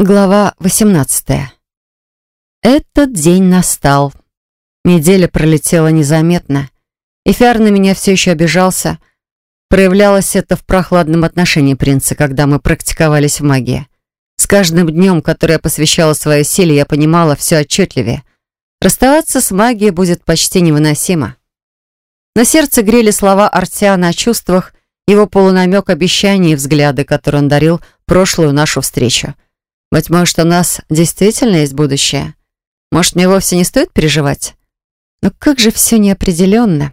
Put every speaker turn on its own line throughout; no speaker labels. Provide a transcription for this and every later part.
Глава 18. Этот день настал. Неделя пролетела незаметно. Эфиар на меня все еще обижался. Проявлялось это в прохладном отношении принца, когда мы практиковались в магии. С каждым днем, который я посвящала своей силе, я понимала все отчетливее. Расставаться с магией будет почти невыносимо. На сердце грели слова Артиана о чувствах, его полунамек обещаний и взгляды, которые он дарил прошлую нашу встречу. Быть может, у нас действительно есть будущее? Может, мне вовсе не стоит переживать? Но как же все неопределенно.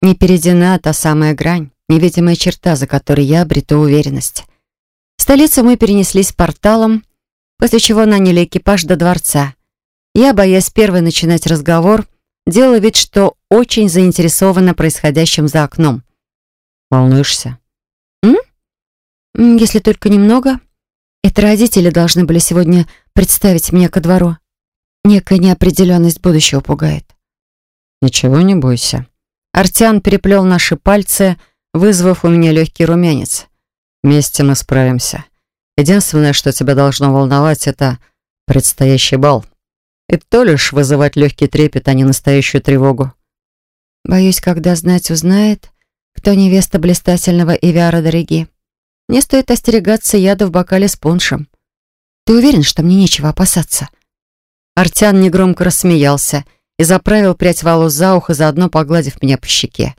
Не перейдена та самая грань, невидимая черта, за которой я обрету уверенность. В столицу мы перенеслись порталом, после чего наняли экипаж до дворца. Я, боясь первой начинать разговор, делала вид, что очень заинтересована происходящим за окном.
«Волнуешься?»
«М? Если только немного», это родители должны были сегодня представить меня ко двору. Некая неопределенность будущего пугает.
Ничего не бойся.
Артян переплел наши пальцы, вызвав у меня легкий румянец.
Вместе мы справимся. Единственное, что тебя должно волновать, это предстоящий бал. И то лишь вызывать легкий трепет, а не настоящую тревогу.
Боюсь, когда знать узнает, кто невеста блистательного Ивиара Дороги. Мне стоит остерегаться яда в бокале с пуншем. Ты уверен, что мне нечего опасаться?» Артян негромко рассмеялся и заправил прядь волос за ухо, заодно погладив меня по щеке.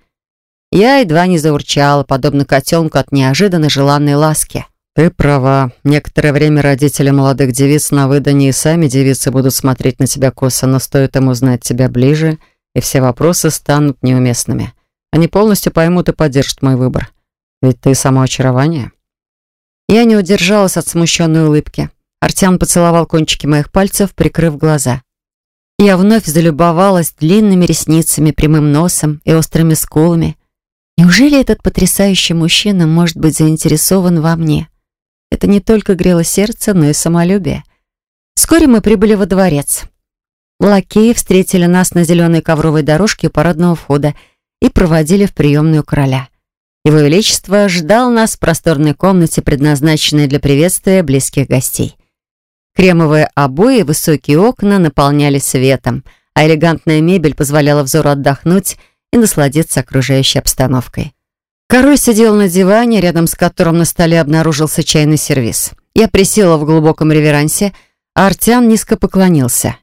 Я едва не заурчала, подобно котенку от неожиданно желанной ласки.
«Ты права. Некоторое время родители молодых девиц на выдании сами девицы будут смотреть на тебя косо, но стоит им узнать тебя ближе, и все вопросы станут неуместными. Они полностью поймут и поддержат мой выбор. Ведь ты само очарование».
Я не удержалась от смущенной улыбки. Артем поцеловал кончики моих пальцев, прикрыв глаза. Я вновь залюбовалась длинными ресницами, прямым носом и острыми скулами. Неужели этот потрясающий мужчина может быть заинтересован во мне? Это не только грело сердце, но и самолюбие. Вскоре мы прибыли во дворец. Лакеи встретили нас на зеленой ковровой дорожке у парадного входа и проводили в приемную короля. Его Величество ждал нас в просторной комнате, предназначенной для приветствия близких гостей. Кремовые обои и высокие окна наполняли светом, а элегантная мебель позволяла взору отдохнуть и насладиться окружающей обстановкой. Король сидел на диване, рядом с которым на столе обнаружился чайный сервиз. Я присела в глубоком реверансе, а Артян низко поклонился.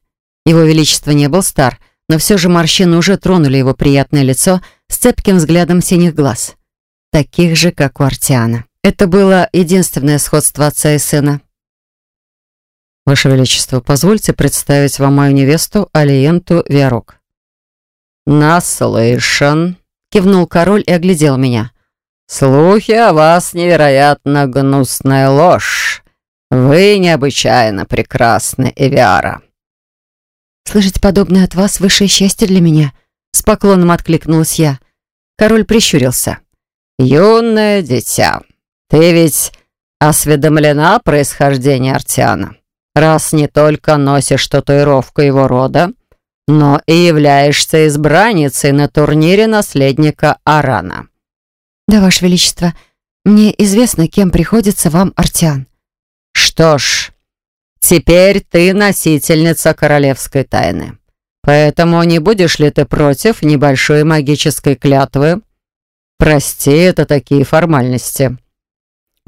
Его Величество не был стар, но все же морщины уже тронули его приятное лицо с цепким взглядом синих глаз таких же, как у Артиана. Это было единственное сходство отца и сына.
«Ваше Величество, позвольте представить вам мою невесту Алиенту Виарок».
«Наслышан», — кивнул король и оглядел меня. «Слухи о вас невероятно гнусная ложь. Вы необычайно прекрасны, Эвиара». «Слышать подобное от вас — высшее счастье для меня», — с поклоном откликнулась я. Король прищурился. «Юное дитя, ты ведь осведомлена о происхождении Артиана, раз не только носишь татуировку его рода, но и являешься избранницей на турнире наследника Арана». «Да, Ваше Величество, мне известно, кем приходится вам Артиан». «Что ж, теперь ты носительница королевской тайны. Поэтому не будешь ли ты против небольшой магической клятвы, «Прости, это такие формальности».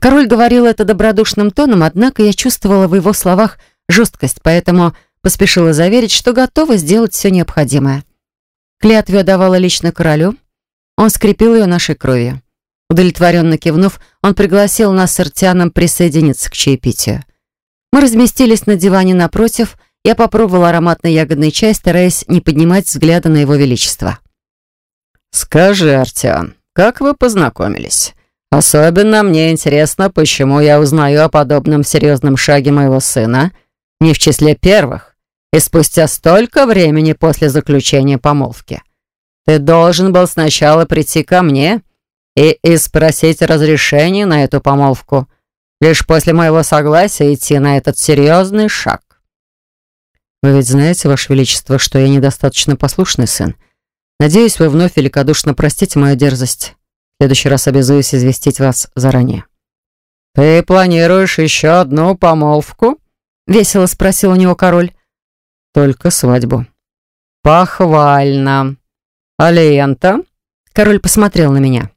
Король говорил это добродушным тоном, однако я чувствовала в его словах жесткость, поэтому поспешила заверить, что готова сделать все необходимое. Клятву давала лично королю. Он скрепил ее нашей кровью. Удовлетворенно кивнув, он пригласил нас с Артианом присоединиться к чаепитию. Мы разместились на диване напротив, я попробовала ароматный ягодный чай, стараясь не поднимать взгляда на его величество. «Скажи, Артиан, как вы познакомились? Особенно мне интересно, почему я узнаю о подобном серьезном шаге моего сына не в числе первых и спустя столько времени после заключения помолвки. Ты должен был сначала прийти ко мне и, и спросить разрешение на эту помолвку, лишь после моего согласия идти на этот серьезный шаг. Вы ведь знаете, Ваше Величество, что я недостаточно послушный сын, Надеюсь, вы вновь великодушно простите мою дерзость. В следующий раз обязуюсь известить вас заранее». «Ты планируешь еще одну помолвку?»
— весело спросил у него король. «Только свадьбу». «Похвально. А лента?» Король посмотрел на меня.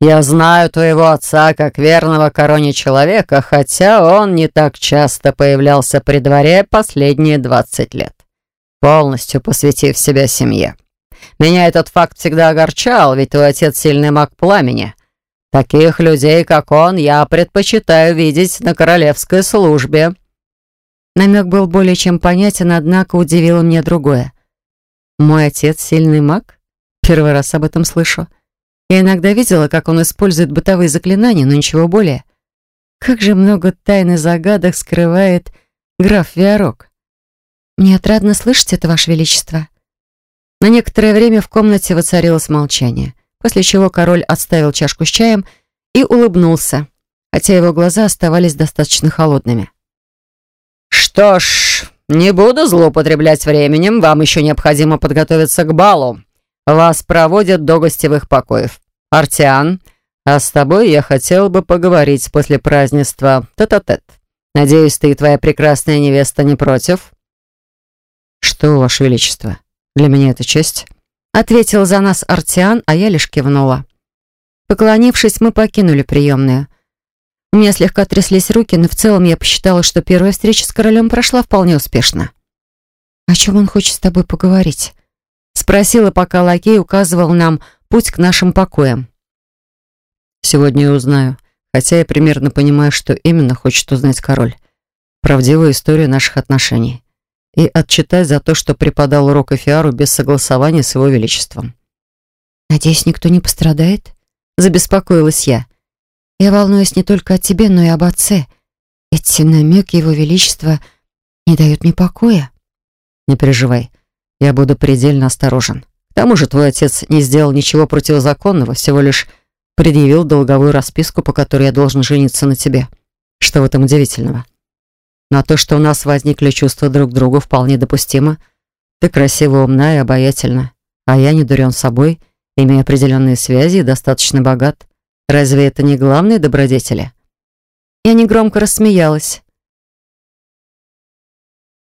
«Я знаю твоего отца как верного короне человека, хотя он не так часто появлялся при дворе последние двадцать лет, полностью посвятив себя семье. Меня этот факт всегда огорчал, ведь твой отец сильный маг пламени. Таких людей, как он, я предпочитаю видеть на королевской службе».
Намек был более чем понятен, однако удивило мне другое. «Мой отец сильный маг? Первый раз об этом слышу. Я иногда видела, как он использует бытовые заклинания, но ничего более. Как же много тайн и загадок скрывает граф Виарок. Мне отрадно слышать это, Ваше Величество». На некоторое время в комнате воцарилось молчание, после чего король отставил чашку с чаем и улыбнулся, хотя его глаза оставались достаточно холодными.
«Что ж, не буду злоупотреблять временем, вам еще необходимо подготовиться к балу. Вас проводят до гостевых покоев. Артиан, а с тобой я хотел бы поговорить после празднества тет-а-тет. -тет. Надеюсь, ты и твоя прекрасная невеста не против?»
«Что, Ваше Величество?» Для меня это честь. Ответил за нас Артиан, а я лишь кивнула. Поклонившись, мы покинули приемную. У меня слегка тряслись руки, но в целом я посчитала, что первая встреча с королем прошла вполне успешно. «О чем он хочет с тобой поговорить?» Спросила, пока лакей указывал нам путь к нашим покоям.
«Сегодня я узнаю, хотя я примерно понимаю, что именно хочет узнать король. Правдивую историю наших отношений и отчитать за то, что преподал урок Эфиару без согласования с его величеством.
«Надеюсь, никто не пострадает?» Забеспокоилась я. «Я волнуюсь не только о тебе, но и об отце. Эти намеки его величества не дают мне покоя».
«Не переживай, я буду предельно осторожен. К тому же твой отец не сделал ничего противозаконного, всего лишь предъявил долговую расписку, по которой я должен жениться на тебе. Что в этом удивительного?» На то, что у нас возникли чувства друг к другу, вполне допустимо. Ты красива, умна и обаятельна, а я не дурен собой, имею определенные связи и достаточно богат. Разве это не главные добродетели?»
Я негромко рассмеялась.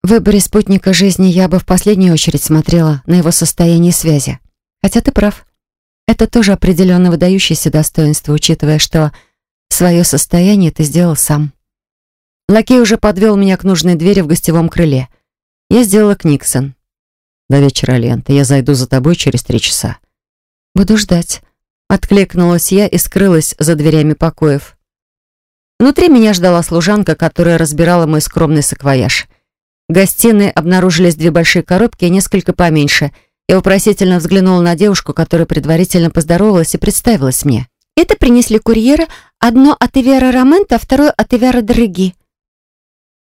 В выборе спутника жизни я бы в последнюю очередь смотрела на его состояние связи. Хотя ты прав. Это тоже определенно выдающееся достоинство, учитывая, что свое состояние ты сделал сам. Лакей уже подвел меня к нужной двери в гостевом крыле. Я сделала Книксон.
«До вечера, Лента. Я зайду за тобой через три часа».
«Буду ждать». Откликнулась я и скрылась за дверями покоев. Внутри меня ждала служанка, которая разбирала мой скромный саквояж. В гостиной обнаружились две большие коробки и несколько поменьше. Я вопросительно взглянула на девушку, которая предварительно поздоровалась и представилась мне. «Это принесли курьеры. Одно от Ивера Ромента, второе от Ивера Дороги»,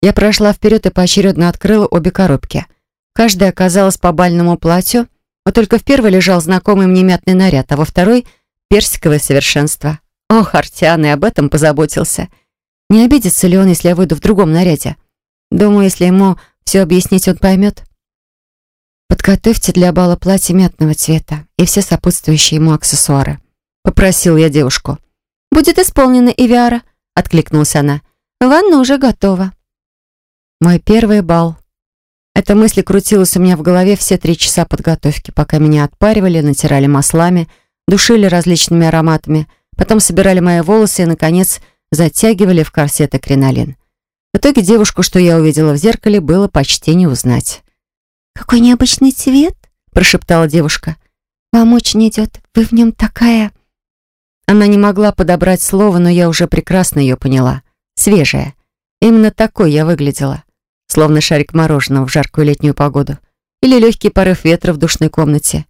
я прошла вперед и поочередно открыла обе коробки. Каждая оказалась по бальному платью, но только в первой лежал знакомый мне мятный наряд, а во второй — персиковое совершенство. Ох, Артиан и об этом позаботился. Не обидится ли он, если я выйду в другом наряде? Думаю, если ему все объяснить, он поймет. «Подготовьте для бала платье мятного цвета и все сопутствующие ему аксессуары», — попросил я девушку. «Будет исполнено, Ивиара», — откликнулась она. «Ванна уже готова». Мой первый бал. Эта мысль крутилась у меня в голове все три часа подготовки, пока меня отпаривали, натирали маслами, душили различными ароматами, потом собирали мои волосы и, наконец, затягивали в корсеты кринолин. В итоге девушку, что я увидела в зеркале, было почти не узнать. «Какой необычный цвет!» – прошептала девушка. «Вам очень идет. Вы в нем такая...» Она не могла подобрать слово, но я уже прекрасно ее поняла. Свежая. Именно такой я выглядела словно шарик мороженого в жаркую летнюю погоду, или легкий порыв ветра в душной комнате.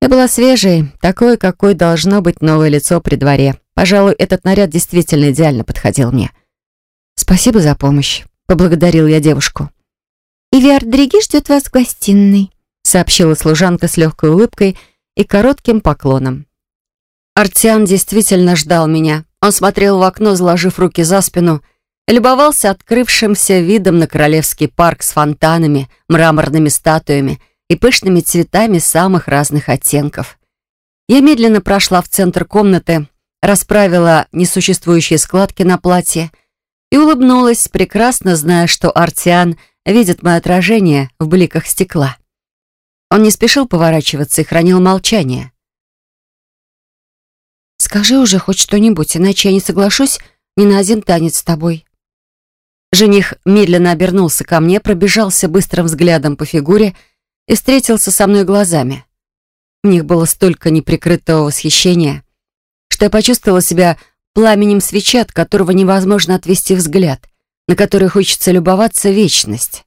Я была свежей, такой, какой должно быть новое лицо при дворе. Пожалуй, этот наряд действительно идеально подходил мне. «Спасибо за помощь», — поблагодарил я девушку. «Ивиар Дриги ждет вас в гостиной», — сообщила служанка с легкой улыбкой и коротким поклоном. Артиан действительно ждал меня. Он смотрел в окно, заложив руки за спину, — любовался открывшимся видом на Королевский парк с фонтанами, мраморными статуями и пышными цветами самых разных оттенков. Я медленно прошла в центр комнаты, расправила несуществующие складки на платье
и улыбнулась, прекрасно зная, что Артиан видит мое отражение в бликах стекла. Он не спешил поворачиваться и хранил молчание. «Скажи уже хоть что-нибудь, иначе я не соглашусь ни на один танец с тобой». Жених медленно обернулся ко мне, пробежался быстрым взглядом по фигуре и встретился со мной глазами. В них было столько неприкрытого восхищения, что я почувствовала себя пламенем свечи, от которого невозможно отвести взгляд, на который хочется любоваться вечность.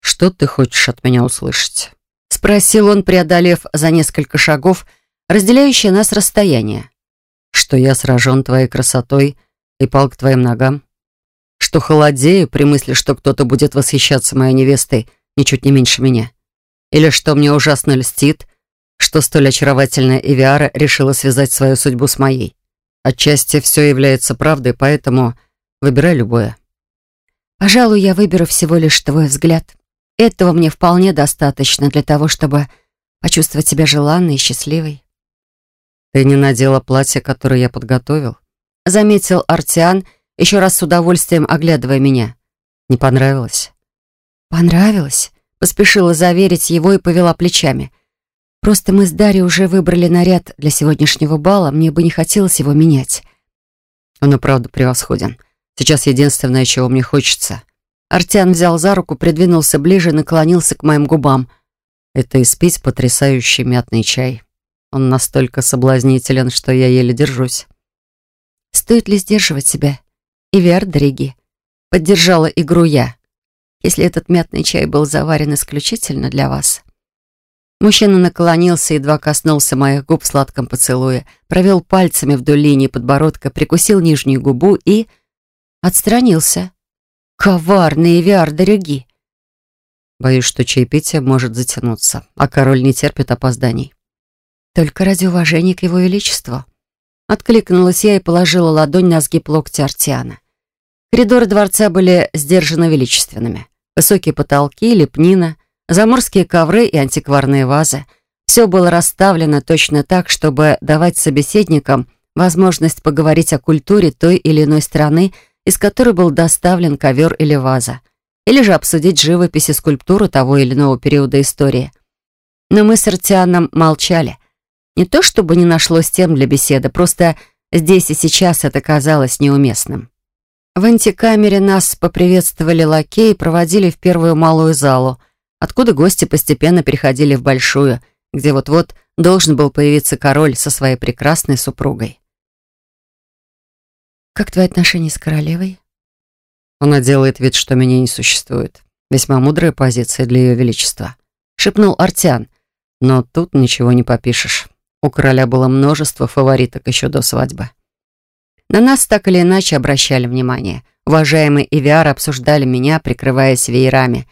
«Что ты хочешь от меня услышать?»
— спросил он, преодолев за несколько шагов разделяющее нас расстояние.
«Что я сражен твоей красотой и пал к твоим ногам? Что холодею при мысли, что кто-то будет восхищаться моей невестой ничуть не меньше меня? Или что мне ужасно льстит, что столь очаровательная Эвиара решила связать свою судьбу с моей? Отчасти все является правдой, поэтому выбирай любое».
«Пожалуй, я выберу всего лишь твой взгляд», этого мне вполне достаточно для того, чтобы почувствовать себя желанной и счастливой.
«Ты не надела платье, которое я подготовил?»
Заметил Артиан, еще раз с удовольствием оглядывая меня.
«Не понравилось?»
«Понравилось?» Поспешила заверить его и повела плечами. «Просто мы с Дарьей уже выбрали наряд для сегодняшнего бала, мне бы не хотелось его менять».
«Он и правда превосходен. Сейчас единственное, чего мне хочется —
Артян взял за руку, придвинулся ближе, наклонился к моим губам.
Это испить потрясающий мятный чай. Он настолько соблазнителен, что я еле держусь.
Стоит ли сдерживать себя? Ивиар Дриги. Поддержала игру я. Если этот мятный чай был заварен исключительно для вас. Мужчина наклонился, едва коснулся моих губ в сладком поцелуе, провел пальцами вдоль линии подбородка, прикусил нижнюю губу и... отстранился. Коварные виар-дороги.
Боюсь, что чаепитие может затянуться, а король не терпит опозданий.
Только ради уважения к его величеству. Откликнулась я и положила ладонь на сгиб локтя Артиана. Коридоры дворца были сдержанно величественными. Высокие потолки, лепнина, заморские ковры и антикварные вазы. Все было расставлено точно так, чтобы давать собеседникам возможность поговорить о культуре той или иной страны из которой был доставлен ковер или ваза, или же обсудить живопись и скульптуру того или иного периода истории. Но мы с Артианом молчали. Не то чтобы не нашлось тем для беседы, просто здесь и сейчас это казалось неуместным. В антикамере нас поприветствовали лакеи и проводили в первую малую залу, откуда гости постепенно переходили в большую, где вот-вот должен был появиться король со своей прекрасной супругой. «Как твои отношения с королевой?»
«Она делает вид, что меня не существует. Весьма мудрая позиция для ее величества», — шепнул Артиан. «Но тут ничего не попишешь. У короля было множество фавориток еще до свадьбы».
На нас так или иначе обращали внимание. Уважаемые Эвиар обсуждали меня, прикрываясь веерами.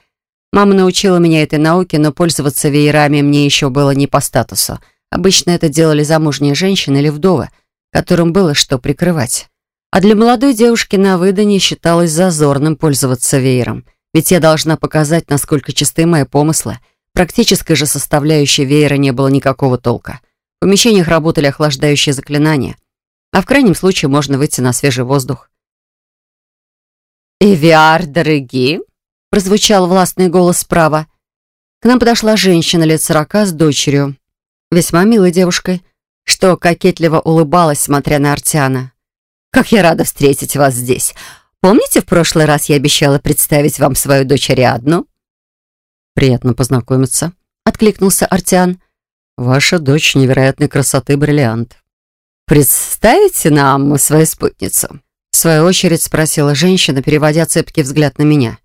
Мама научила меня этой науке, но пользоваться веерами мне еще было не по статусу. Обычно это делали замужние женщины или вдовы, которым было что прикрывать. А для молодой девушки на выдане считалось зазорным пользоваться веером. Ведь я должна показать, насколько чисты мои помыслы. Практической же составляющей веера не было никакого толка. В помещениях работали охлаждающие заклинания. А в крайнем случае можно выйти на свежий воздух. «Эвиар, дорогие!» — прозвучал властный голос справа. К нам подошла женщина лет сорока с дочерью, весьма милой девушкой, что кокетливо улыбалась, смотря на Артиана. Как я рада встретить вас здесь. Помните, в прошлый раз я обещала представить вам свою дочь Ариадну?»
«Приятно познакомиться», —
откликнулся Артиан.
«Ваша дочь невероятной красоты бриллиант».
«Представите нам свою спутницу?» В свою очередь спросила женщина, переводя цепкий взгляд на меня.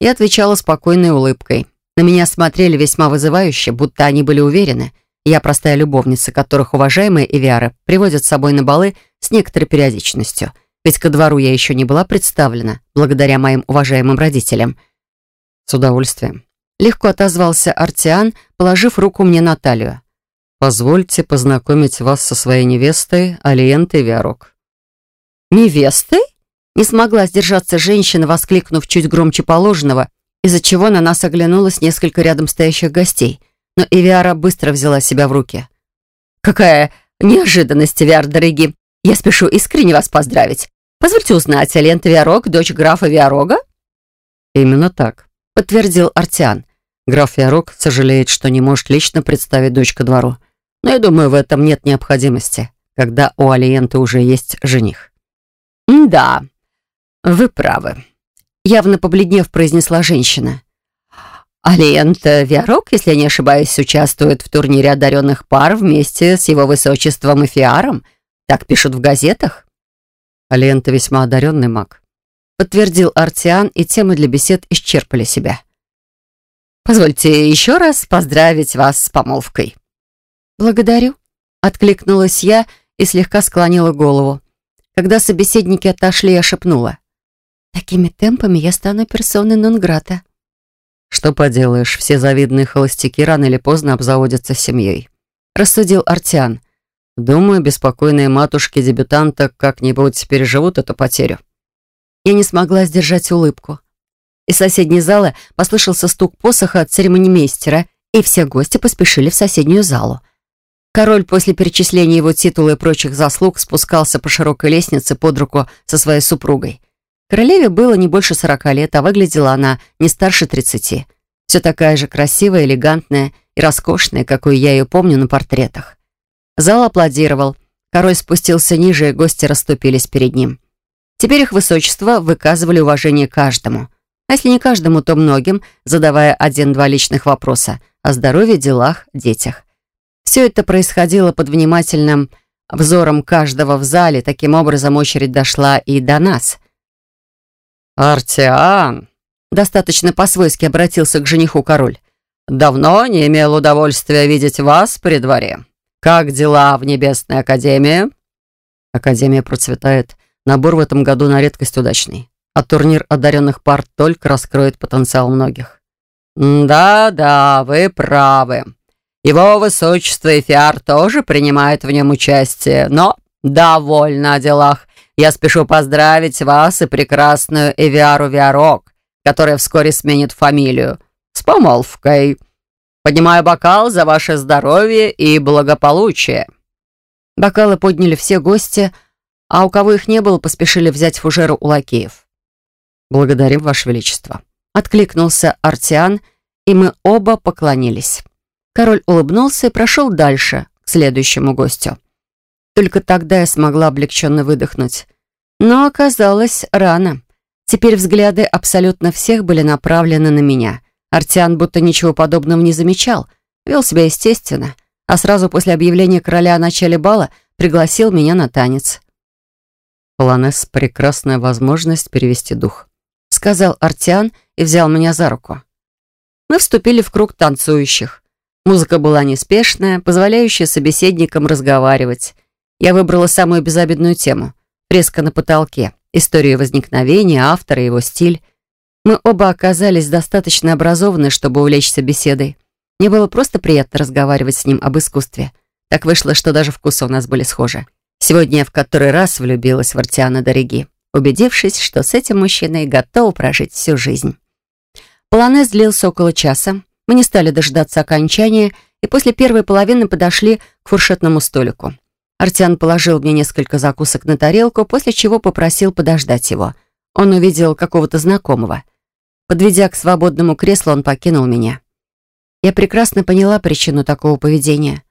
Я отвечала спокойной улыбкой. На меня смотрели весьма вызывающе, будто они были уверены. Я простая любовница, которых уважаемые Эвиары приводят с собой на балы — с некоторой периодичностью, ведь ко двору я еще не была представлена, благодаря моим уважаемым родителям.
С удовольствием.
Легко отозвался Артиан, положив руку мне на талию.
«Позвольте познакомить вас со своей невестой Алиентой Виарок».
«Невестой?» Не смогла сдержаться женщина, воскликнув чуть громче положенного, из-за чего на нас оглянулось несколько рядом стоящих гостей. Но Эвиара быстро взяла себя в руки. «Какая неожиданность, Эвиар, дорогие! Я спешу искренне вас поздравить.
Позвольте узнать, Алента Виарог, дочь графа Виарога?
Именно так, подтвердил Артиан. Граф Виарог сожалеет, что не может лично представить дочь ко двору. Но я думаю, в этом нет необходимости, когда у Алиенты уже есть жених.
«Да, вы правы», — явно побледнев произнесла женщина. Алиента Виарок, если я не ошибаюсь, участвует в турнире одаренных пар вместе с его высочеством Эфиаром. Так пишут в газетах.
Алиента весьма одаренный маг. Подтвердил Артиан, и темы для бесед исчерпали себя.
Позвольте еще раз поздравить вас с помолвкой.
Благодарю. Откликнулась я и слегка склонила голову. Когда собеседники отошли, я шепнула. Такими темпами я стану персоной нон-грата. Что поделаешь, все завидные холостяки рано или поздно обзаводятся семьей. Рассудил Артиан. Думаю, беспокойные матушки дебютанта как-нибудь переживут эту потерю. Я не смогла сдержать улыбку. Из соседней залы послышался стук посоха от церемонимейстера, и все гости поспешили в соседнюю залу. Король после перечисления его титула и прочих заслуг спускался по широкой лестнице под руку со своей супругой. Королеве было не больше сорока лет, а выглядела она не старше тридцати. Все такая же красивая, элегантная и роскошная, какую я ее помню на портретах. Зал аплодировал. Король спустился ниже, и гости расступились перед ним. Теперь их высочество выказывали уважение каждому. А если не каждому, то многим, задавая один-два личных вопроса о здоровье, делах, детях. Все это происходило под внимательным взором каждого в зале. Таким образом, очередь дошла и до нас.
«Артиан!» Достаточно по-свойски обратился к жениху король. «Давно не имел удовольствия видеть вас при дворе. Как дела в Небесной Академии?»
Академия процветает. Набор в этом году на редкость удачный. А турнир одаренных пар только раскроет потенциал многих.
«Да-да, вы правы», его высочество Эфиар тоже принимает в нем участие, но довольно о делах. Я спешу поздравить вас и прекрасную Эвиару Виарок, которая вскоре сменит фамилию, с помолвкой. Поднимаю бокал за ваше здоровье и благополучие».
Бокалы подняли все гости, а у кого их не было, поспешили взять фужеры у лакеев. «Благодарим, Ваше Величество», — откликнулся Артиан, и мы оба поклонились. Король улыбнулся и прошел дальше, к следующему гостю. Только тогда я смогла облегченно выдохнуть. Но оказалось рано. Теперь взгляды абсолютно всех были направлены на меня. Артиан будто ничего подобного не замечал, вел себя естественно, а сразу после объявления короля о начале бала пригласил меня на танец.
«Полонез — прекрасная возможность перевести дух», —
сказал Артиан и взял меня за руку. Мы вступили в круг танцующих. Музыка была неспешная, позволяющая собеседникам разговаривать. Я выбрала самую безобидную тему — фреска на потолке, историю возникновения, автора, его стиль. Мы оба оказались достаточно образованы, чтобы увлечься беседой. Мне было просто приятно разговаривать с ним об искусстве. Так вышло, что даже вкусы у нас были схожи. Сегодня я в который раз влюбилась в Артиана Дороги, убедившись, что с этим мужчиной готова прожить всю жизнь. Полонез длился около часа. Мы не стали дожидаться окончания и после первой половины подошли к фуршетному столику. Артиан положил мне несколько закусок на тарелку, после чего попросил подождать его. Он увидел какого-то знакомого. Подведя к свободному креслу, он покинул меня. Я прекрасно поняла причину такого поведения.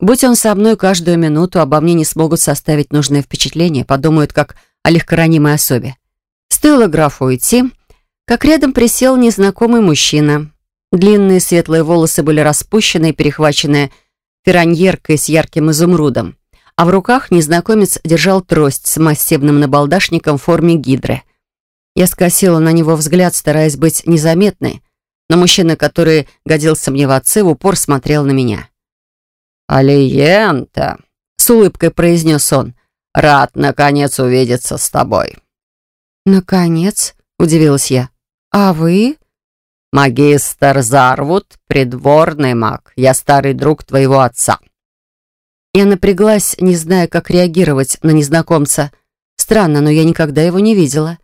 Будь он со мной каждую минуту, обо мне не смогут составить нужное впечатление, подумают как о легкоранимой особе. Стоило графу уйти, как рядом присел незнакомый мужчина. Длинные светлые волосы были распущены и перехвачены фераньеркой с ярким изумрудом, а в руках незнакомец держал трость с массивным набалдашником в форме гидры. Я скосила на него взгляд, стараясь быть незаметной, но мужчина, который годился мне в отцы, в упор смотрел на меня.
«Алиента!» — с улыбкой произнес он. «Рад, наконец, увидеться с тобой».
«Наконец?» — удивилась я. «А вы?»
«Магистр Зарвуд, придворный маг. Я старый друг твоего отца».
Я напряглась, не зная, как реагировать на незнакомца. Странно, но я никогда его не видела.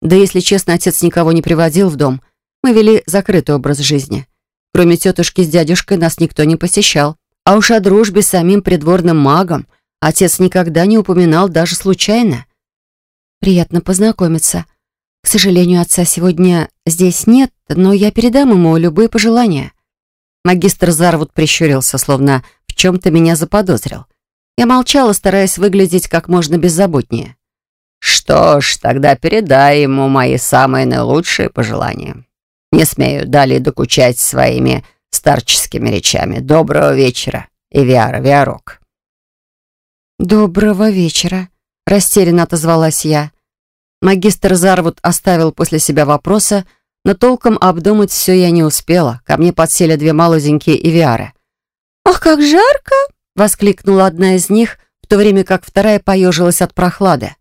Да если честно, отец никого не приводил в дом. Мы вели закрытый образ жизни. Кроме тетушки с дядюшкой нас никто не посещал. А уж о дружбе с самим придворным магом отец никогда не упоминал даже случайно. Приятно познакомиться. К сожалению, отца сегодня здесь нет, но я передам ему любые пожелания». Магистр Зарвуд прищурился, словно в чем-то меня заподозрил. Я молчала, стараясь выглядеть как можно беззаботнее.
«Что ж, тогда передай ему мои самые наилучшие пожелания. Не смею далее докучать своими старческими речами. Доброго вечера, Эвиара Виарок».
«Доброго вечера», — растерянно отозвалась я. Магистр Зарвуд оставил после себя вопросы, но толком обдумать все я не успела. Ко мне подсели две молоденькие Эвиары. «Ах, как жарко!» — воскликнула одна из них, в то время как вторая поежилась от прохлады.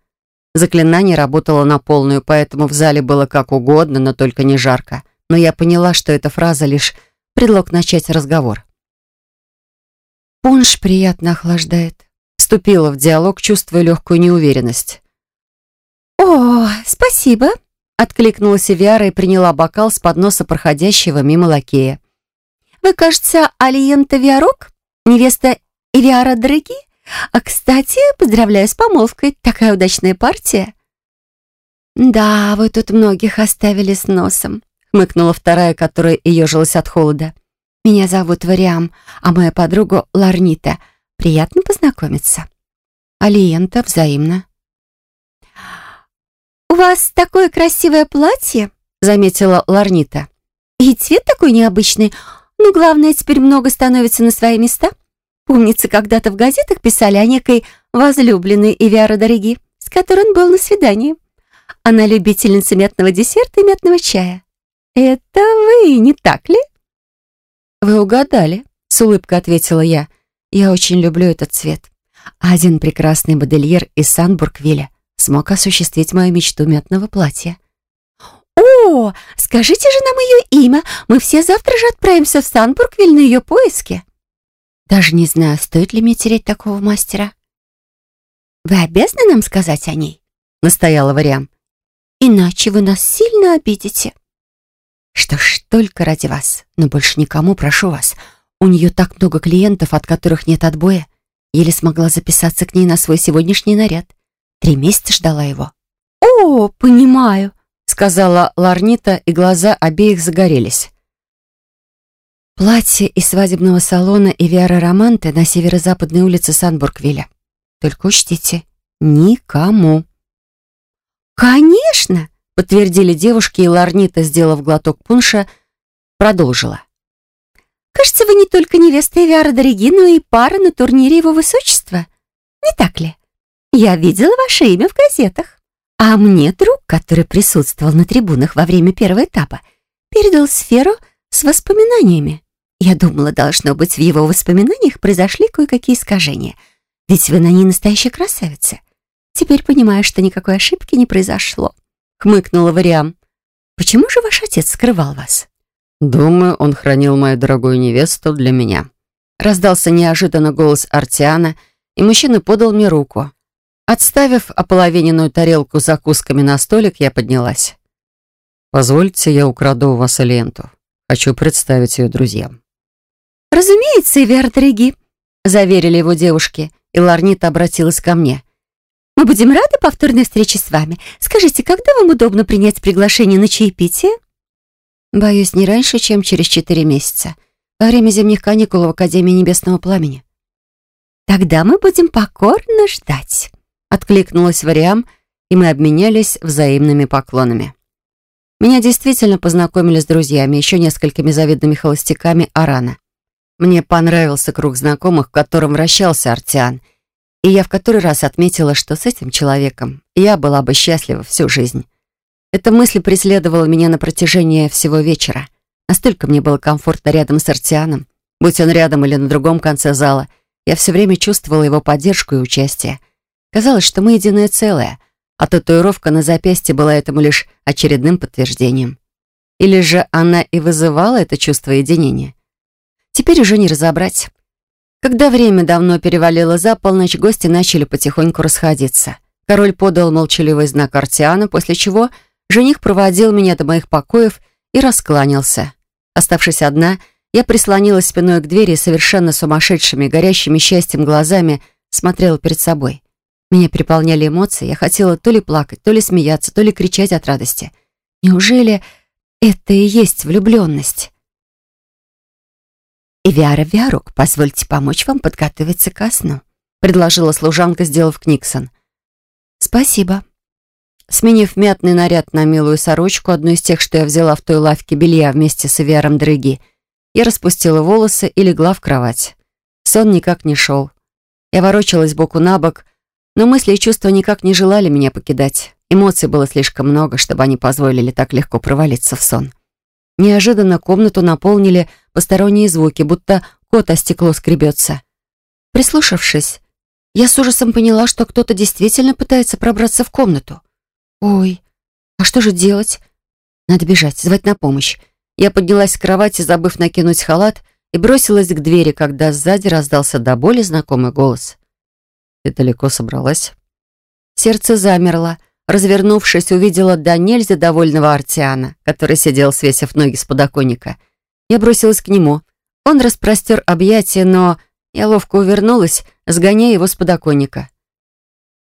Заклинание работало на полную, поэтому в зале было как угодно, но только не жарко. Но я поняла, что эта фраза лишь предлог начать разговор. «Пунш приятно охлаждает», — вступила в диалог, чувствуя легкую неуверенность. «О, спасибо», — откликнулась Эвиара и приняла бокал с подноса проходящего мимо лакея. «Вы, кажется, Алиента Виарок, невеста Эвиара Драги?» А, кстати, поздравляю с помолвкой. Такая удачная партия. Да, вы тут многих оставили с носом, хмыкнула вторая, которая ежилась от холода. Меня зовут Вариам, а моя подруга Ларнита. Приятно познакомиться. Алиента взаимно. «У вас такое красивое платье», — заметила Ларнита. «И цвет такой необычный. Но главное, теперь много становится на свои места». Помнится, когда-то в газетах писали о некой возлюбленной Ивиара Дороги, с которой он был на свидании. Она любительница мятного десерта и мятного чая. Это вы, не так ли? Вы угадали, с улыбкой ответила я. Я очень люблю этот цвет. Один прекрасный модельер из Санбургвилля смог осуществить мою мечту мятного платья. «О, скажите же нам ее имя. Мы все завтра же отправимся в Санбургвиль на ее поиски». Даже не знаю, стоит ли мне тереть такого мастера. «Вы обязаны нам сказать о ней?» — настояла Вариам. «Иначе вы нас сильно обидите». «Что ж, только ради вас, но больше никому, прошу вас. У нее так много клиентов, от которых нет отбоя. Еле смогла записаться к ней на свой сегодняшний наряд. Три месяца ждала его». «О, понимаю», — сказала Ларнита, и глаза обеих загорелись. Платье из свадебного салона Эвиара Романте на северо-западной улице Санбургвилля. Только учтите, никому. «Конечно!» — подтвердили девушки, и Ларнита, сделав глоток пунша, продолжила. «Кажется, вы не только невеста Эвиара Дороги, но и пара на турнире Его Высочества. Не так ли? Я видела ваше имя в газетах. А мне друг, который присутствовал на трибунах во время первого этапа, передал сферу с воспоминаниями. Я думала, должно быть, в его воспоминаниях произошли кое-какие искажения. Ведь вы на ней настоящая красавица. Теперь понимаю, что никакой ошибки не произошло. Хмыкнула Вариам. Почему же ваш отец скрывал вас?
Думаю, он хранил мою дорогую невесту для меня.
Раздался неожиданно голос Артиана, и мужчина подал мне руку. Отставив ополовиненную тарелку с закусками на столик, я поднялась.
«Позвольте, я украду у вас ленту. Хочу представить ее друзьям».
«Разумеется, Ивердриги», — заверили его девушки, и Ларнита обратилась ко мне. «Мы будем рады повторной встрече с вами. Скажите, когда вам удобно принять приглашение на чаепитие?» «Боюсь, не раньше, чем через четыре месяца, во время зимних каникул в Академии Небесного Пламени». «Тогда мы будем покорно ждать», — откликнулась Вариам, и мы обменялись взаимными поклонами. Меня действительно познакомили с друзьями, еще несколькими завидными холостяками Арана. Мне понравился круг знакомых, в котором вращался Артиан, и я в который раз отметила, что с этим человеком я была бы счастлива всю жизнь. Эта мысль преследовала меня на протяжении всего вечера. Настолько мне было комфортно рядом с Артианом. Будь он рядом или на другом конце зала, я все время чувствовала его поддержку и участие. Казалось, что мы единое целое, а татуировка на запястье была этому лишь очередным подтверждением. Или же она и вызывала это чувство единения? Теперь уже не разобрать. Когда время давно перевалило за полночь, гости начали потихоньку расходиться. Король подал молчаливый знак Артиана, после чего жених проводил меня до моих покоев и раскланялся. Оставшись одна, я прислонилась спиной к двери и совершенно сумасшедшими, горящими счастьем глазами смотрела перед собой. Меня переполняли эмоции. Я хотела то ли плакать, то ли смеяться, то ли кричать от радости. Неужели это и есть влюбленность? «Виара Виарук, позвольте помочь вам подготовиться ко сну», предложила служанка, сделав книксон. «Спасибо». Сменив мятный наряд на милую сорочку, одну из тех, что я взяла в той лавке белья вместе с Эвиаром Дрыги, я распустила волосы и легла в кровать. Сон никак не шел. Я ворочалась боку на бок, но мысли и чувства никак не желали меня покидать. Эмоций было слишком много, чтобы они позволили так легко провалиться в сон. Неожиданно комнату наполнили посторонние звуки, будто кот о стекло скребется. Прислушавшись, я с ужасом поняла, что кто-то действительно пытается пробраться в комнату. «Ой, а что же делать?» «Надо бежать, звать на помощь». Я поднялась с кровати, забыв накинуть халат, и бросилась к двери, когда сзади раздался до боли знакомый голос.
«Ты далеко собралась?»
Сердце замерло. Развернувшись, увидела до нельзя довольного Артиана, который сидел, свесив ноги с подоконника. Я бросилась к нему. Он распростер объятия, но я ловко увернулась, сгоняя его с подоконника.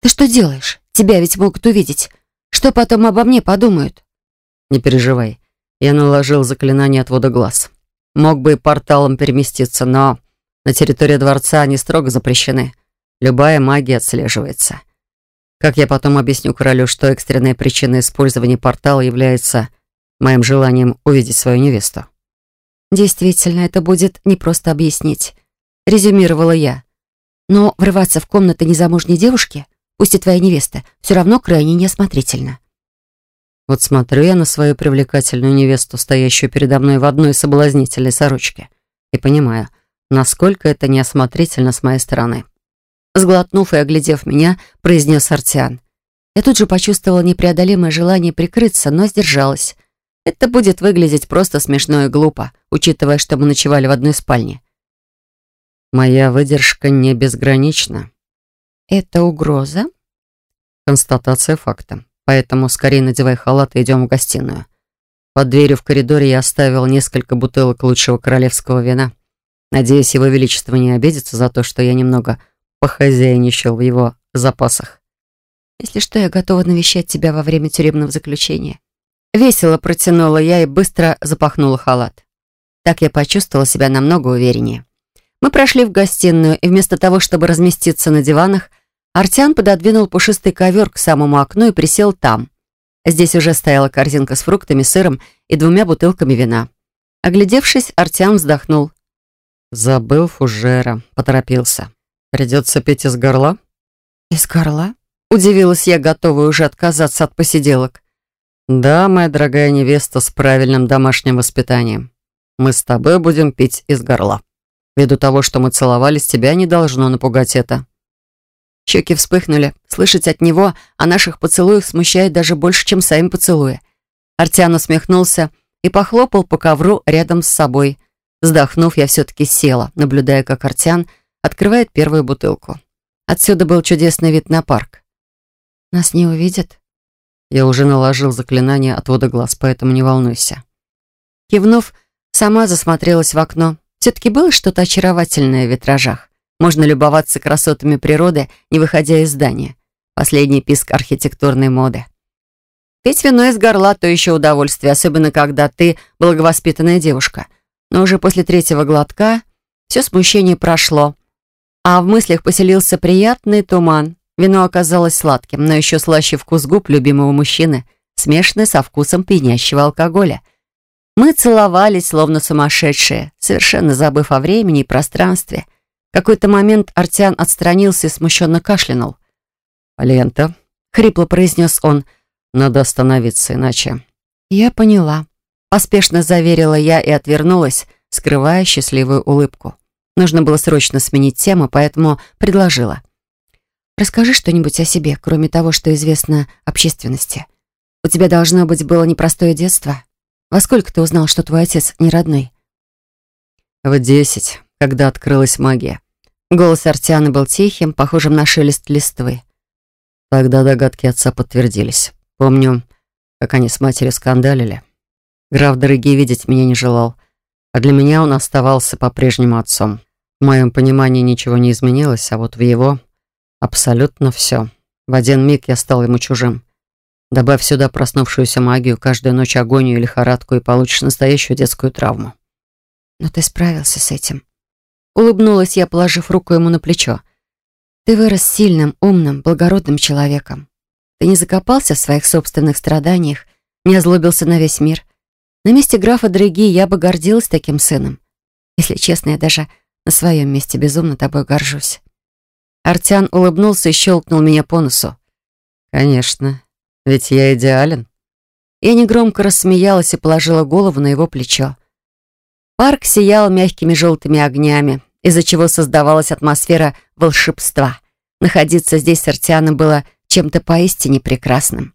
«Ты что делаешь? Тебя ведь могут увидеть. Что потом обо мне подумают?»
«Не переживай. Я наложил заклинание отвода глаз. Мог бы и порталом переместиться, но на территории дворца они строго запрещены. Любая магия отслеживается. Как я потом объясню королю, что экстренная причина использования портала является моим желанием увидеть свою невесту?
Действительно, это будет не просто объяснить. Резюмировала я. Но врываться в комнаты незамужней девушки, пусть и твоя невеста, все равно крайне неосмотрительно.
Вот смотрю я на свою привлекательную невесту, стоящую передо мной в одной соблазнительной сорочке, и понимаю, насколько это неосмотрительно с моей стороны.
Сглотнув и оглядев меня, произнес Артиан. Я тут же почувствовала непреодолимое желание прикрыться, но сдержалась. Это будет выглядеть просто смешно и глупо, учитывая, что мы ночевали в одной спальне.
Моя выдержка не безгранична.
Это угроза?
Констатация факта. Поэтому скорее надевай халат и идем в гостиную. Под дверью в коридоре я оставил несколько бутылок лучшего королевского вина. Надеюсь, его величество не обидится за то, что я немного похозяйничал в его запасах.
«Если что, я готова навещать тебя во время тюремного заключения». Весело протянула я и быстро запахнула халат. Так я почувствовала себя намного увереннее. Мы прошли в гостиную, и вместо того, чтобы разместиться на диванах, Артян пододвинул пушистый ковер к самому окну и присел там. Здесь уже стояла корзинка с фруктами, сыром и двумя бутылками вина. Оглядевшись, Артян вздохнул.
«Забыл фужера», — поторопился. Придется пить из горла?
Из горла? Удивилась я, готовая уже отказаться от посиделок.
Да, моя дорогая невеста с правильным домашним воспитанием. Мы с тобой будем пить из горла. Ввиду того, что мы целовались, тебя не должно напугать это.
Щеки вспыхнули. Слышать от него о наших поцелуях смущает даже больше, чем сами поцелуи. Артян усмехнулся и похлопал по ковру рядом с собой. Вздохнув, я все-таки села, наблюдая, как Артян Открывает первую бутылку. Отсюда был чудесный вид на парк. «Нас не увидят?»
Я уже наложил заклинание отвода глаз, поэтому не волнуйся.
Кивнув, сама засмотрелась в окно. Все-таки было что-то очаровательное в витражах. Можно любоваться красотами природы, не выходя из здания. Последний писк архитектурной моды. Пить вино из горла — то еще удовольствие, особенно когда ты благовоспитанная девушка. Но уже после третьего глотка все смущение прошло, а в мыслях поселился приятный туман. Вино оказалось сладким, но еще слаще вкус губ любимого мужчины, смешанный со вкусом пьянящего алкоголя. Мы целовались, словно сумасшедшие, совершенно забыв о времени и пространстве. Какой-то момент Артиан отстранился и смущенно кашлянул.
«Лента», —
хрипло произнес он, —
«надо остановиться, иначе...»
«Я поняла», — поспешно заверила я и отвернулась, скрывая счастливую улыбку. Нужно было срочно сменить тему, поэтому предложила. «Расскажи что-нибудь о себе, кроме того, что известно общественности. У тебя, должно быть, было непростое детство. Во сколько ты узнал, что твой отец не родной?»
«В десять, когда открылась магия».
Голос Артианы был тихим, похожим на шелест листвы.
Тогда догадки отца подтвердились. Помню, как они с матерью скандалили. Граф дорогие видеть меня не желал, а для меня он оставался по-прежнему отцом. В моем понимании ничего не изменилось, а вот в его абсолютно все. В один миг я стал ему чужим. Добавь сюда проснувшуюся магию, каждую ночь агонию и лихорадку, и получишь настоящую детскую травму.
Но ты справился с этим. Улыбнулась я, положив руку ему на плечо. Ты вырос сильным, умным, благородным человеком. Ты не закопался в своих собственных страданиях, не озлобился на весь мир. На месте графа Драги я бы гордилась таким сыном. Если честно, я даже на своем месте безумно тобой горжусь. Артян улыбнулся и щелкнул меня по носу.
«Конечно, ведь я идеален».
Я негромко рассмеялась и положила голову на его плечо. Парк сиял мягкими желтыми огнями, из-за чего создавалась атмосфера волшебства. Находиться здесь с Артианом было чем-то поистине прекрасным.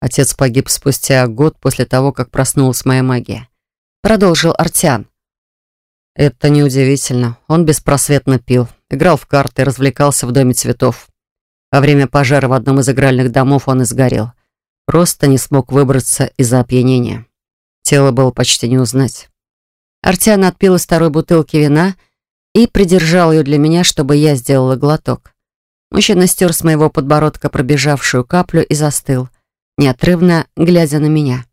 Отец погиб спустя год после того, как проснулась моя магия.
Продолжил Артиан.
Это неудивительно. Он беспросветно пил, играл в карты, развлекался в доме цветов. Во время пожара в одном из игральных домов он изгорел. Просто не смог выбраться из-за опьянения. Тело было почти не узнать.
Артиан отпил из второй бутылки вина и придержал ее для меня, чтобы я сделала глоток. Мужчина стер с моего подбородка пробежавшую каплю и застыл, неотрывно глядя на меня.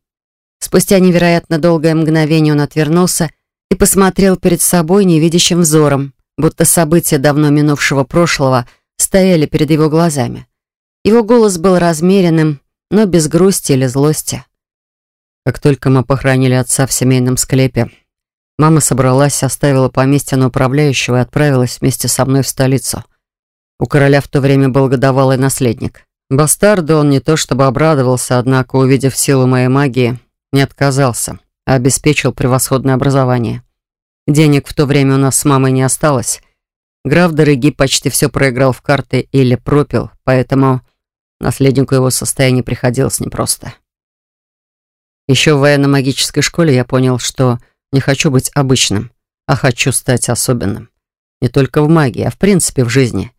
Спустя невероятно долгое мгновение он отвернулся и посмотрел перед собой невидящим взором, будто события давно минувшего прошлого стояли перед его глазами. Его голос был размеренным, но без грусти или злости.
Как только мы похоронили отца в семейном склепе, мама собралась, оставила поместье на управляющего и отправилась вместе со мной в столицу. У короля в то время был годовалый наследник. Бастарду он не то чтобы обрадовался, однако, увидев силу моей магии, не отказался обеспечил превосходное образование. Денег в то время у нас с мамой не осталось. Граф Дороги почти все проиграл в карты или пропил, поэтому наследнику его состояние приходилось непросто. Еще в военно-магической школе я понял, что не хочу быть обычным, а хочу стать особенным. Не только в магии, а в принципе в жизни.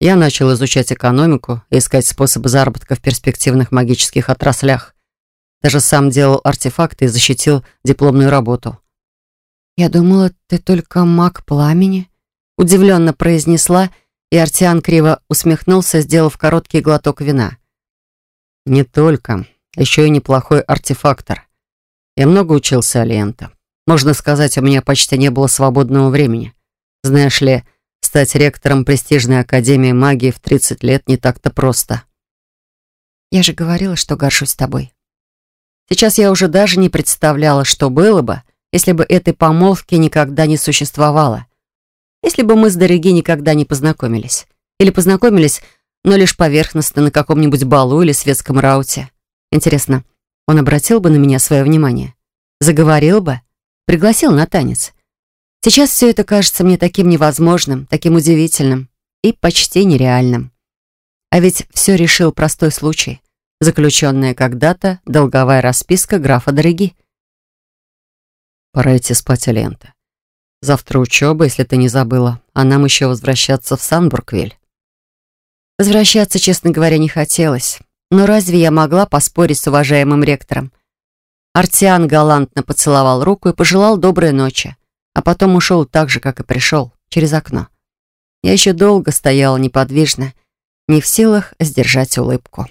Я начал изучать экономику и искать способы заработка в перспективных магических отраслях. Даже сам делал артефакты и защитил дипломную работу.
«Я думала, ты только маг пламени», — удивленно произнесла, и Артиан криво усмехнулся, сделав короткий глоток вина.
«Не только. Еще и неплохой артефактор. Я много учился Алиента. Можно сказать, у меня почти не было свободного времени. Знаешь ли, стать ректором престижной академии магии в 30 лет не так-то просто».
«Я же говорила, что горжусь тобой», Сейчас я уже даже не представляла, что было бы, если бы этой помолвки никогда не существовало. Если бы мы с Дороги никогда не познакомились. Или познакомились, но лишь поверхностно на каком-нибудь балу или светском рауте. Интересно, он обратил бы на меня свое внимание? Заговорил бы? Пригласил на танец? Сейчас все это кажется мне таким невозможным, таким удивительным и почти нереальным. А ведь все решил простой случай заключенная когда-то долговая расписка графа Дороги.
Пора идти спать, Лента. Завтра учеба, если ты не забыла, а нам еще возвращаться в Санбургвиль.
Возвращаться, честно говоря, не хотелось. Но разве я могла поспорить с уважаемым ректором? Артиан галантно поцеловал руку и пожелал доброй ночи, а потом ушел так же, как и пришел, через окно. Я еще долго стояла неподвижно, не в силах сдержать улыбку.